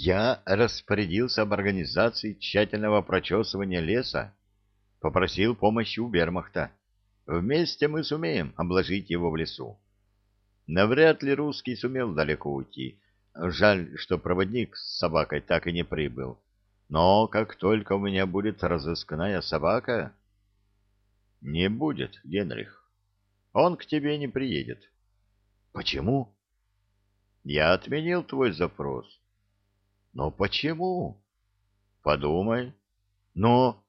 Я распорядился об организации тщательного прочесывания леса, попросил помощи у вермахта. Вместе мы сумеем обложить его в лесу. Навряд ли русский сумел далеко уйти. Жаль, что проводник с собакой так и не прибыл. Но как только у меня будет разыскная собака... Не будет, Генрих. Он к тебе не приедет. Почему? Я отменил твой запрос. Но почему? Подумай. Но...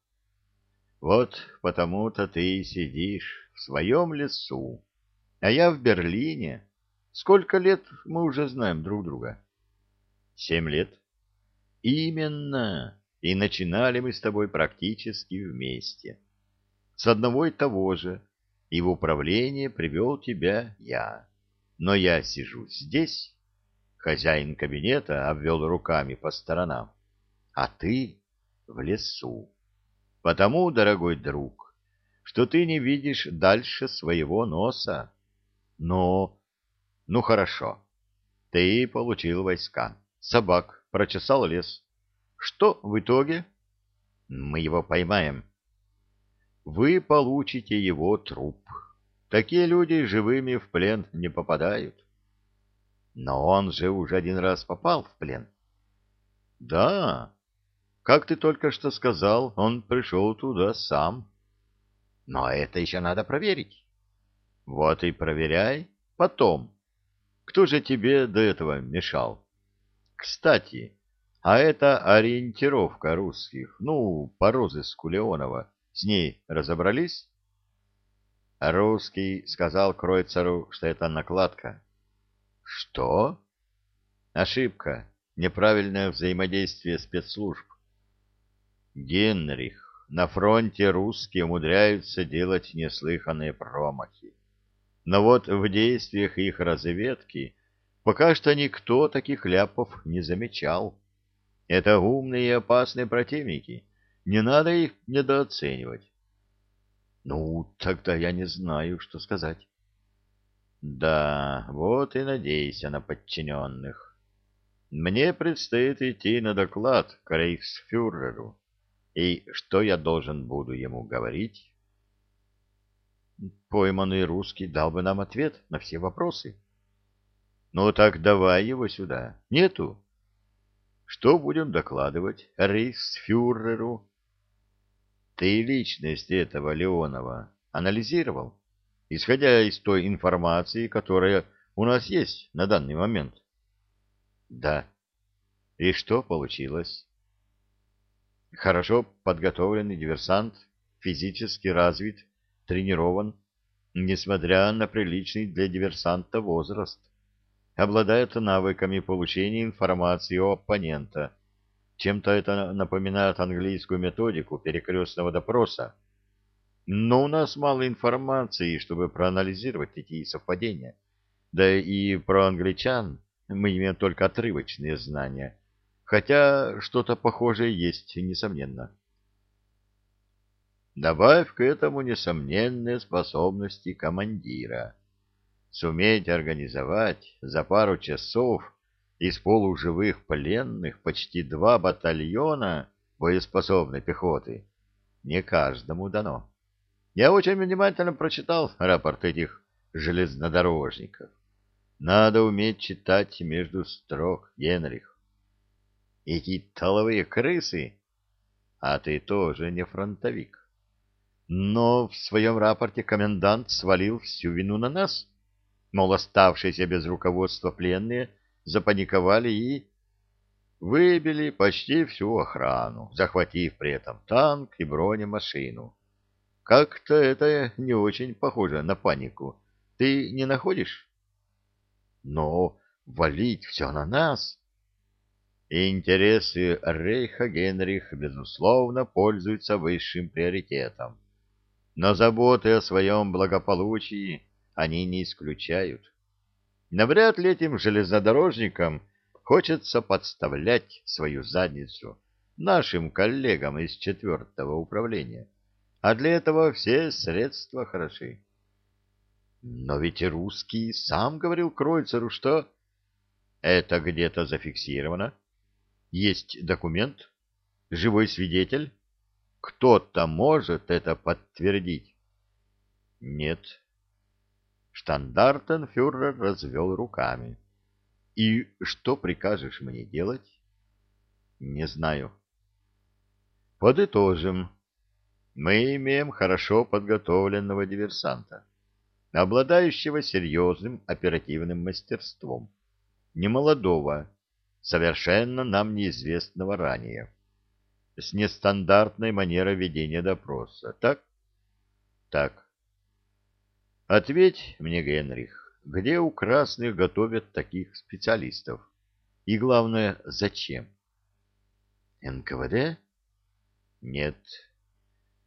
Вот потому-то ты и сидишь в своем лесу, а я в Берлине. Сколько лет мы уже знаем друг друга? Семь лет. Именно. И начинали мы с тобой практически вместе. С одного и того же. И в управление привел тебя я. Но я сижу здесь. Хозяин кабинета обвел руками по сторонам. А ты в лесу. Потому, дорогой друг, что ты не видишь дальше своего носа. Но... Ну, хорошо. Ты получил войска. Собак. Прочесал лес. Что в итоге? Мы его поймаем. Вы получите его труп. Такие люди живыми в плен не попадают. Но он же уже один раз попал в плен. Да, как ты только что сказал, он пришел туда сам. Но это еще надо проверить. Вот и проверяй потом. Кто же тебе до этого мешал? Кстати, а это ориентировка русских, ну, по розыску Леонова. С ней разобрались? Русский сказал Кройцеру, что это накладка. Что? Ошибка. Неправильное взаимодействие спецслужб. Генрих, на фронте русские умудряются делать неслыханные промахи. Но вот в действиях их разведки пока что никто таких ляпов не замечал. Это умные и опасные противники. Не надо их недооценивать. Ну, тогда я не знаю, что сказать. Да, вот и надейся на подчиненных. Мне предстоит идти на доклад к рейхсфюреру. И что я должен буду ему говорить? Пойманный русский дал бы нам ответ на все вопросы. Ну так давай его сюда. Нету? Что будем докладывать рейхсфюреру? Ты личность этого Леонова анализировал, исходя из той информации, которая у нас есть на данный момент? Да. И что получилось? Хорошо подготовленный диверсант, физически развит, тренирован, несмотря на приличный для диверсанта возраст. Обладает навыками получения информации у оппонента. Чем-то это напоминает английскую методику перекрестного допроса. Но у нас мало информации, чтобы проанализировать эти совпадения. Да и про англичан мы имеем только отрывочные знания – хотя что-то похожее есть, несомненно. Добавь к этому несомненные способности командира. Суметь организовать за пару часов из полуживых пленных почти два батальона боеспособной пехоты не каждому дано. Я очень внимательно прочитал рапорт этих железнодорожников. Надо уметь читать между строк, Генрих. Эти толовые крысы? А ты тоже не фронтовик. Но в своем рапорте комендант свалил всю вину на нас. Мол, оставшиеся без руководства пленные запаниковали и выбили почти всю охрану, захватив при этом танк и бронемашину. Как-то это не очень похоже на панику. Ты не находишь? Но валить все на нас Интересы Рейха Генрих, безусловно, пользуются высшим приоритетом. Но заботы о своем благополучии они не исключают. Навряд ли этим железнодорожникам хочется подставлять свою задницу нашим коллегам из четвертого управления. А для этого все средства хороши. Но ведь и русский сам говорил Кройцеру, что... Это где-то зафиксировано. Есть документ? Живой свидетель? Кто-то может это подтвердить? Нет. Штандартенфюрер развел руками. И что прикажешь мне делать? Не знаю. Подытожим. Мы имеем хорошо подготовленного диверсанта, обладающего серьезным оперативным мастерством, немолодого, совершенно нам неизвестного ранее, с нестандартной манерой ведения допроса. Так? Так. Ответь мне, Генрих, где у красных готовят таких специалистов? И главное, зачем? НКВД? Нет.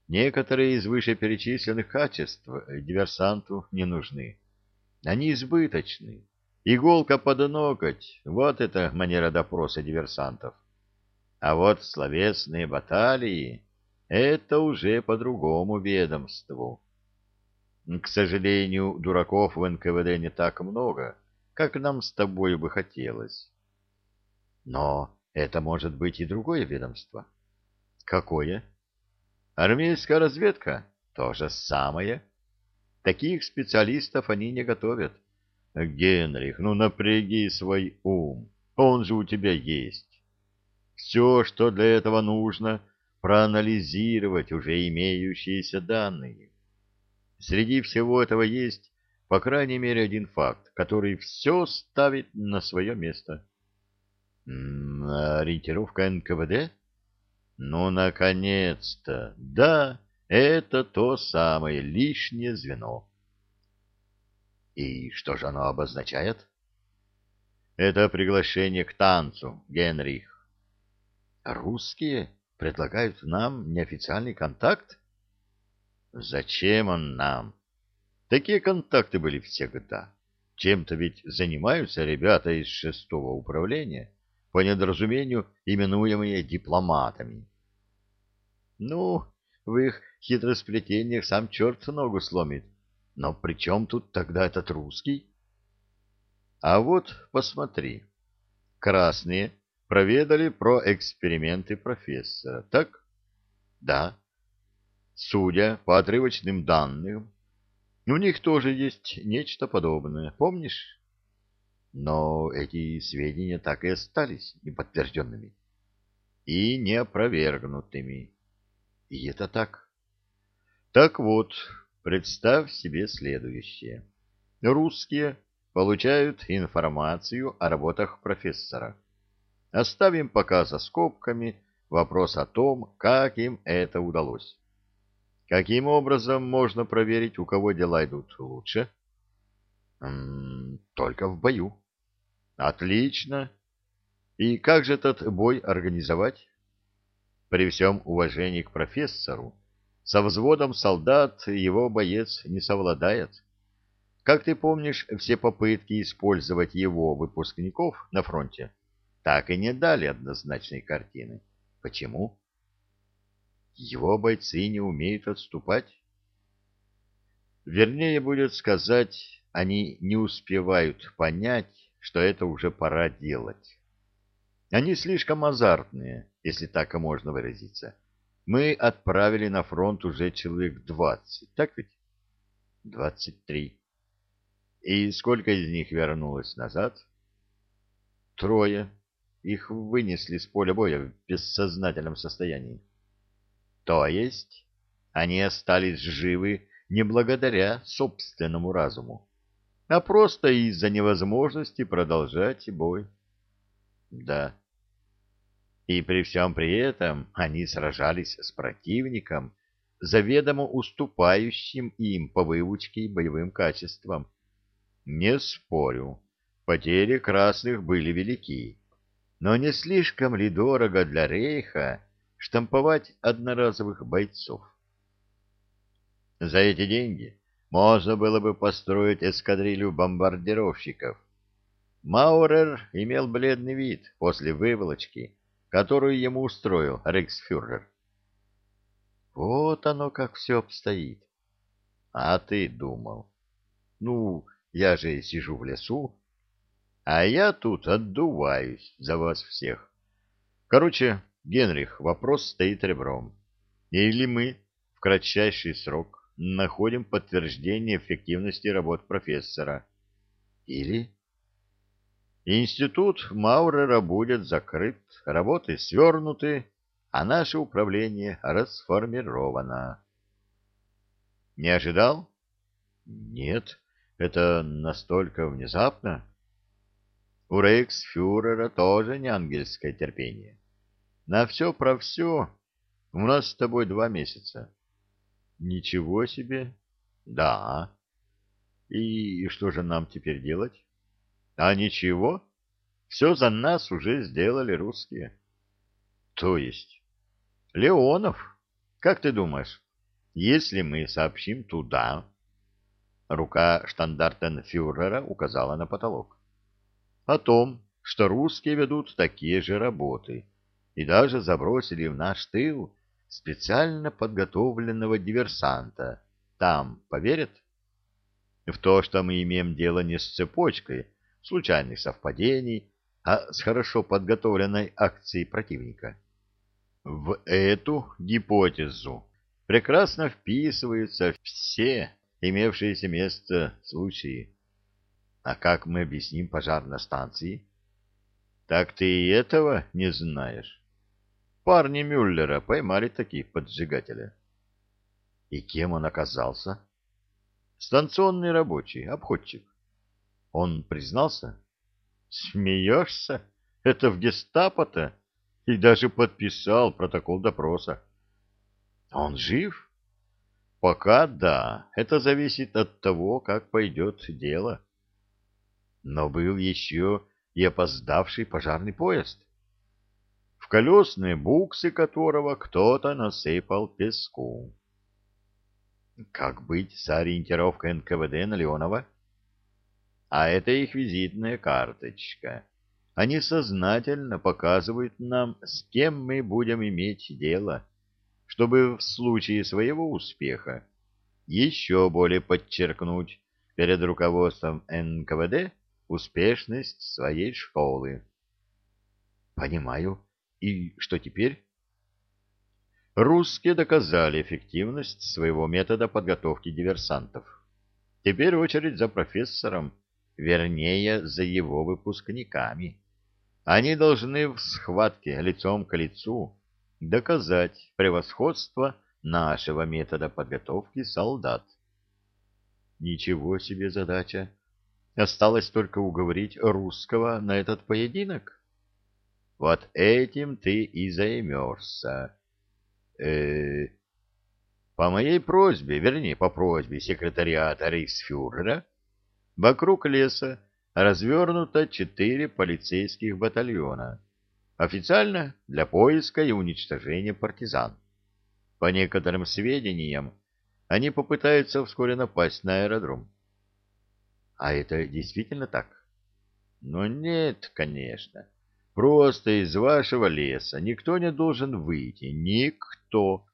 Некоторые из вышеперечисленных качеств диверсанту не нужны. Они избыточны. Иголка под ноготь — вот это манера допроса диверсантов. А вот словесные баталии — это уже по другому ведомству. К сожалению, дураков в НКВД не так много, как нам с тобой бы хотелось. Но это может быть и другое ведомство. Какое? Армейская разведка? То же самое. Таких специалистов они не готовят. Генрих, ну напряги свой ум. Он же у тебя есть. Все, что для этого нужно, проанализировать уже имеющиеся данные. Среди всего этого есть, по крайней мере, один факт, который все ставит на свое место. Ориентировка НКВД? Ну, наконец-то! Да, это то самое лишнее звено. И что же оно обозначает? Это приглашение к танцу, Генрих. Русские предлагают нам неофициальный контакт? Зачем он нам? Такие контакты были всегда. Чем-то ведь занимаются ребята из шестого управления, по недоразумению именуемые дипломатами. Ну, в их хитросплетениях сам черт ногу сломит. Но при чем тут тогда этот русский? А вот посмотри. Красные проведали про эксперименты профессора, так? Да. Судя по отрывочным данным, у них тоже есть нечто подобное, помнишь? Но эти сведения так и остались неподтвержденными и неопровергнутыми. И это так. Так вот, представь себе следующее. Русские получают информацию о работах профессора. Оставим пока за скобками вопрос о том, как им это удалось. Каким образом можно проверить, у кого дела идут лучше? Только в бою. Отлично. И как же этот бой организовать? При всем уважении к профессору, со взводом солдат его боец не совладает. Как ты помнишь, все попытки использовать его выпускников на фронте так и не дали однозначной картины. Почему? Его бойцы не умеют отступать. Вернее, будет сказать, они не успевают понять, что это уже пора делать. Они слишком азартные, если так и можно выразиться. Мы отправили на фронт уже человек двадцать, так ведь? Двадцать три. И сколько из них вернулось назад? Трое. Их вынесли с поля боя в бессознательном состоянии. То есть они остались живы не благодаря собственному разуму, а просто из-за невозможности продолжать бой. Да, и при всем при этом они сражались с противником, заведомо уступающим им по выучке и боевым качествам. Не спорю, потери красных были велики, но не слишком ли дорого для рейха штамповать одноразовых бойцов? За эти деньги можно было бы построить эскадрилью бомбардировщиков. Маурер имел бледный вид после выволочки, которую ему устроил рейхсфюрер. Вот оно как все обстоит. А ты думал. Ну, я же сижу в лесу, а я тут отдуваюсь за вас всех. Короче, Генрих, вопрос стоит ребром. Или мы в кратчайший срок находим подтверждение эффективности работ профессора, или институт Маурера будет закрыт, работы свернуты, а наше управление расформировано. Не ожидал? Нет, это настолько внезапно. У рейхсфюрера тоже не ангельское терпение. На все про все у нас с тобой два месяца. Ничего себе. Да. И что же нам теперь делать? А ничего. Все за нас уже сделали русские. То есть? Леонов, как ты думаешь, если мы сообщим туда... Рука штандартенфюрера указала на потолок о том, что русские ведут такие же работы и даже забросили в наш тыл специально подготовленного диверсанта. Там поверят? В то, что мы имеем дело не с цепочкой случайных совпадений, а с хорошо подготовленной акцией противника. В эту гипотезу прекрасно вписываются все имевшиеся место случаи. А как мы объясним пожар на станции? Так ты и этого не знаешь. Парни Мюллера поймали таких поджигателя. И кем он оказался? Станционный рабочий, обходчик. Он признался? Смеешься? Это в гестапо-то? И даже подписал протокол допроса. Он жив? Пока да. Это зависит от того, как пойдет дело но был еще и опоздавший пожарный поезд, колесные буксы которого кто-то насыпал песку. Как быть с ориентировкой НКВД на Леонова? А это их визитная карточка. Они сознательно показывают нам, с кем мы будем иметь дело, чтобы в случае своего успеха еще более подчеркнуть перед руководством НКВД успешность своей школы. Понимаю. И что теперь? Русские доказали эффективность своего метода подготовки диверсантов. Теперь очередь за профессором, вернее, за его выпускниками. Они должны в схватке лицом к лицу доказать превосходство нашего метода подготовки солдат. Ничего себе задача! Осталось только уговорить русского на этот поединок. Вот этим ты и займешься. Э, по моей просьбе, вернее, по просьбе секретариата рейхсфюрера, вокруг леса развернуто четыре полицейских батальона. Официально для поиска и уничтожения партизан. По некоторым сведениям, они попытаются вскоре напасть на аэродром. А это действительно так? Но нет, конечно. Просто из вашего леса никто не должен выйти. Никто.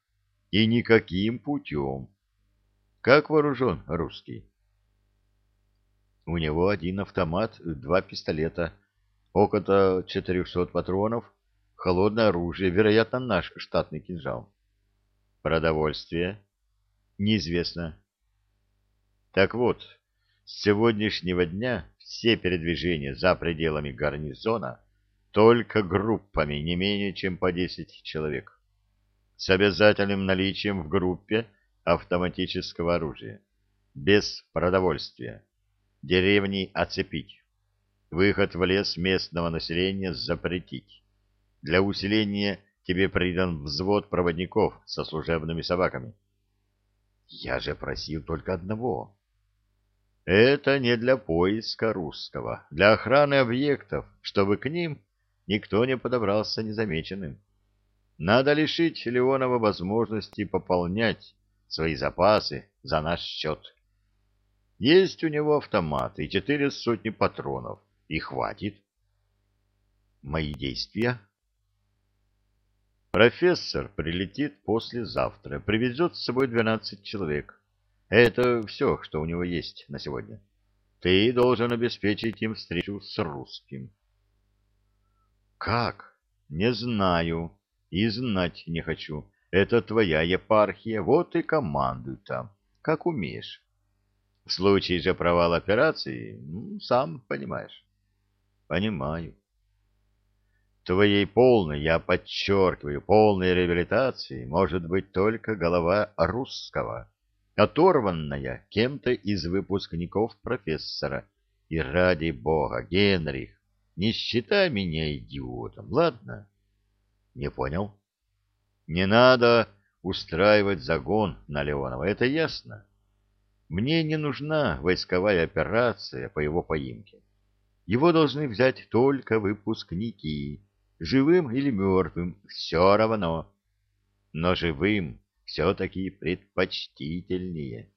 И никаким путем. Как вооружен русский? У него один автомат, два пистолета, около 400 патронов, холодное оружие, вероятно, наш штатный кинжал. Продовольствие? Неизвестно. Так вот, с сегодняшнего дня все передвижения за пределами гарнизона только группами не менее чем по 10 человек, с обязательным наличием в группе автоматического оружия, без продовольствия, деревни оцепить, выход в лес местного населения запретить. Для усиления тебе придан взвод проводников со служебными собаками. Я же просил только одного это не для поиска русского, для охраны объектов, чтобы к ним никто не подобрался незамеченным. Надо лишить Леонова возможности пополнять свои запасы за наш счет. Есть у него автомат и четыре сотни патронов, и хватит. Мои действия? Профессор прилетит послезавтра, привезет с собой двенадцать человек. Это все, что у него есть на сегодня. Ты должен обеспечить им встречу с русским. Как? Не знаю и знать не хочу. Это твоя епархия, вот и командуй там, как умеешь. В случае же провала операции, ну, сам понимаешь. Понимаю. Твоей полной, я подчеркиваю, полной реабилитации может быть только голова русского, оторванная кем-то из выпускников профессора. И ради бога, Генрих, не считай меня идиотом, ладно? Не понял? Не надо устраивать загон на Леонова, это ясно. Мне не нужна войсковая операция по его поимке. Его должны взять только выпускники, живым или мертвым, все равно. Но живым все-таки предпочтительнее.